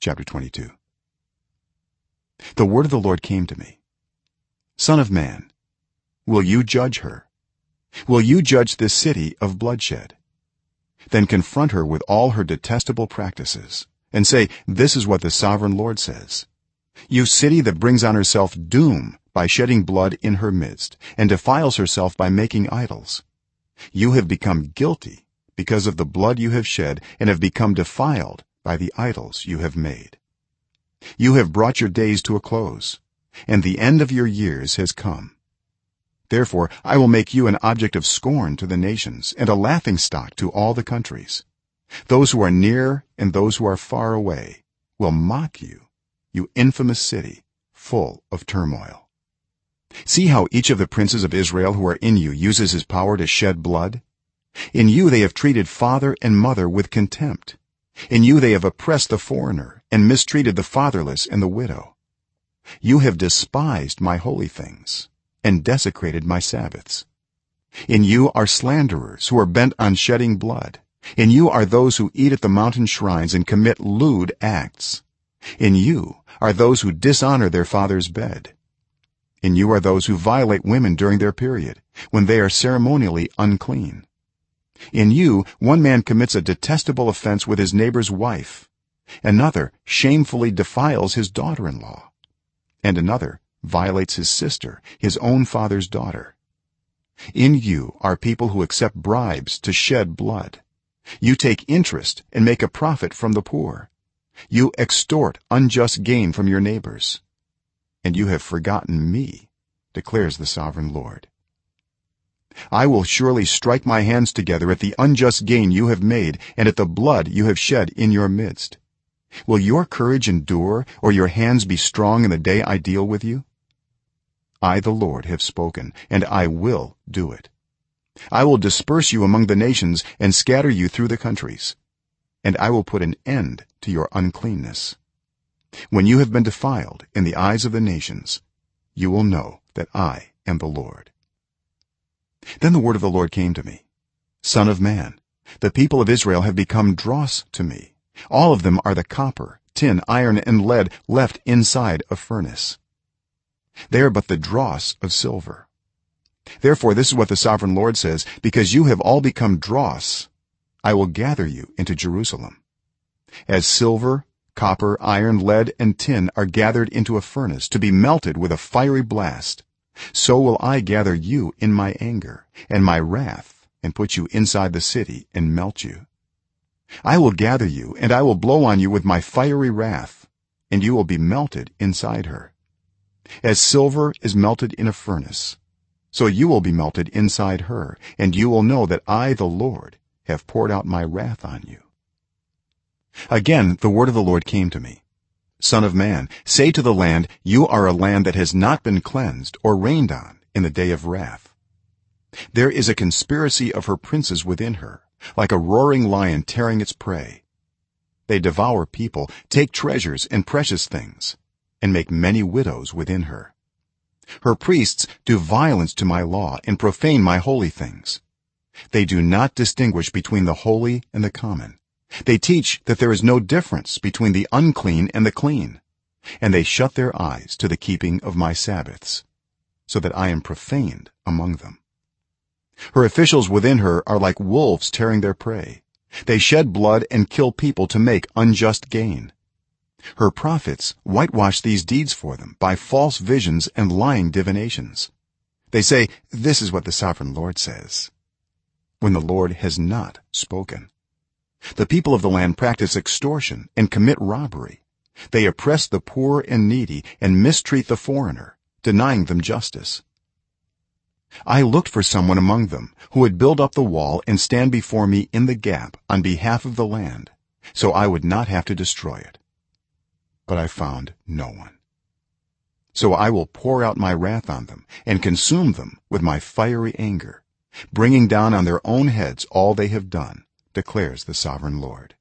chapter 22 the word of the lord came to me. Son of man will you judge her? Will you judge this city of bloodshed? Then confront her with all her detestable practices and say this is what the sovereign lord says. You city that brings on herself doom by shedding blood in her midst and defiles herself by making idols. You have become guilty because of the blood you have shed and have become defiled by the idols you have made. You have brought your days to a close and the end of your years has come. Therefore i will make you an object of scorn to the nations and a laughingstock to all the countries. Those who are near and those who are far away will mock you you infamous city full of turmoil. See how each of the princes of israel who are in you uses his power to shed blood? In you they have treated father and mother with contempt in you they have oppressed the foreigner and mistreated the fatherless and the widow. You have despised my holy things and desecrated my sabbaths. In you are slanderers who are bent on shedding blood. In you are those who eat at the mountain shrines and commit lewd acts. In you are those who dishonor their father's bed. In you are those who violate women during their period when they are ceremonially unclean in you one man commits a detestable offense with his neighbor's wife. Another shamefully defiles his daughter-in-law. And another violates his sister his own father's daughter. In you are people who accept bribes to shed blood. You take interest and make a profit from the poor. You extort unjust gain from your neighbors. And you have forgotten me declares the sovereign lord i will surely strike my hands together at the unjust gain you have made and at the blood you have shed in your midst. Will your courage endure or your hands be strong in the day i deal with you? I the lord have spoken and i will do it. I will disperse you among the nations and scatter you through the countries and i will put an end to your uncleanness. When you have been defiled in the eyes of the nations you will know that i am the lord then the word of the lord came to me. Son of man the people of israel have become dross to me. All of them are the copper tin iron and lead left inside a furnace. They are but the dross of silver. Therefore this is what the sovereign lord says because you have all become dross i will gather you into jerusalem. As silver copper iron lead and tin are gathered into a furnace to be melted with a fiery blast so will i gather you in my anger and my wrath and put you inside the city and melt you. I will gather you and i will blow on you with my fiery wrath and you will be melted inside her. As silver is melted in a furnace so you will be melted inside her and you will know that i the lord have poured out my wrath on you. Again the word of the lord came to me son of man say to the land you are a land that has not been cleansed or rained on in the day of wrath. There is a conspiracy of her princes within her like a roaring lion tearing its prey. They devour people take treasures and precious things and make many widows within her. Her priests do violence to my law and profane my holy things. They do not distinguish between the holy and the common they teach that there is no difference between the unclean and the clean and they shut their eyes to the keeping of my sabbaths so that i am profaned among them. Her officials within her are like wolves tearing their prey. They shed blood and kill people to make unjust gain. Her prophets whitewash these deeds for them by false visions and lying divinations. They say this is what the sovereign lord says. When the lord has not spoken the people of the land practice extortion and commit robbery. They oppress the poor and needy and mistreat the foreigner denying them justice. I looked for someone among them who would build up the wall and stand before me in the gap on behalf of the land so i would not have to destroy it. But i found no one. So i will pour out my wrath on them and consume them with my fiery anger bringing down on their own heads all they have done declares the sovereign lord